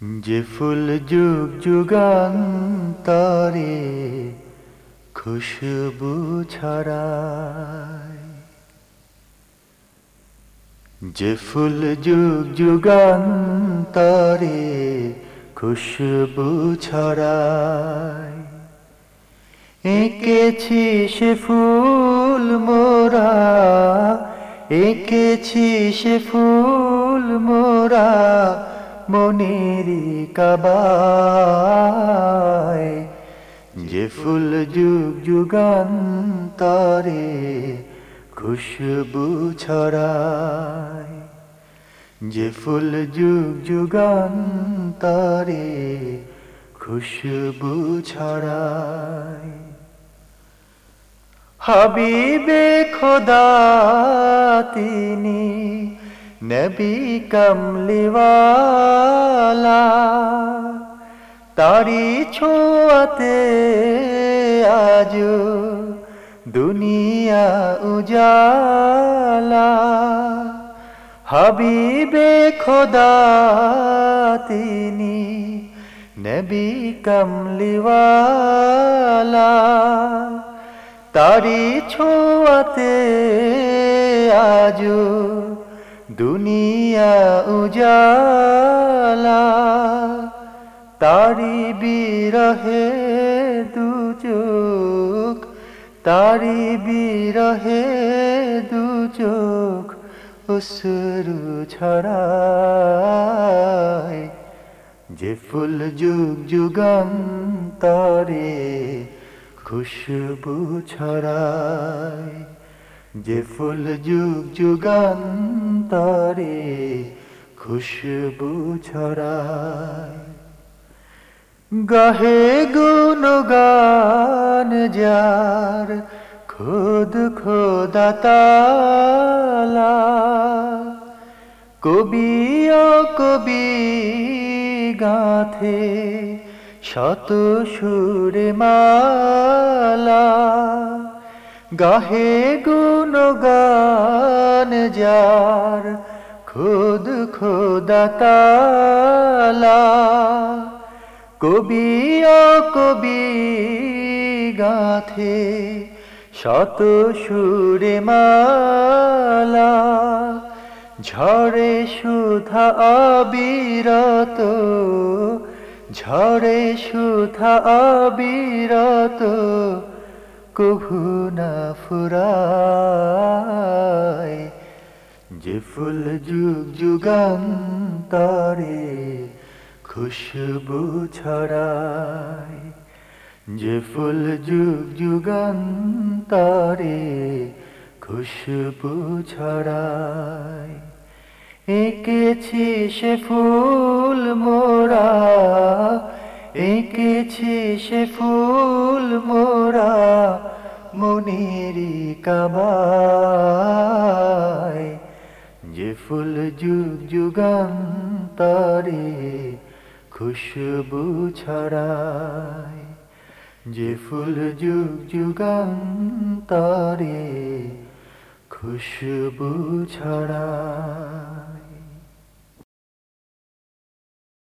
যে ফুল যুগ যুগান্তরে খুশবু ছড়ায়। যে ফুল যুগ যুগান্তরে খুশবু ছড়ায়। এঁকেছি সে ফুল মোরা এঁকেছি সে ফুল মনেরি কাবায়, যে ফুল যুগ যুগান্তরে খুশবু ছড়ায়, যে ফুল যুগ যুগান্তরে খুশবু ছড়ায়। হাবিবে খোদা, তিনি নবী কমলিওয়ালা তারি ছোঁয়াতে আজ দুনিয়া উজালা। হাবিবে খোদা, তিনি নবী কমলিওয়ালা তারি ছোঁয়াতে আজ দুনিয়া উজালা, তারি বিরহে দু চোখ, তারি বিরহে দু চোখ উসরু ছড়ায়। যে ফুল যুগ যুগান্তরে খুশবু ছড়ায়। যে ফুল যুগ যুগান্তরে খুশবু ছড়ায়। গাহে গুণগান যার খোদ খোদা তালা। কবি ও কবি গাথে শত সুরে মালা। গাহে গুণগান যার, খুদ খোদা তালা। কবি ও কবি গাথে, শত সুরে মালা। ঝরে সুধা অবিরত, ঝরে সুধা অবিরত কভু না ফুরায় যে ফুল যুগ যুগান্তরে খুশবু ছড়ায়, যে ফুল যুগ যুগান্তরে খুশবু ছড়ায়। এঁকেছি সে ফুল মোরা এঁকেছি সে ফুল মোরা মনেরি কাবায়। যে ফুল যুগ যুগান্তরে খুশবু ছড়ায়। যে ফুল যুগ যুগান্তরে খুশবু ছড়ায়।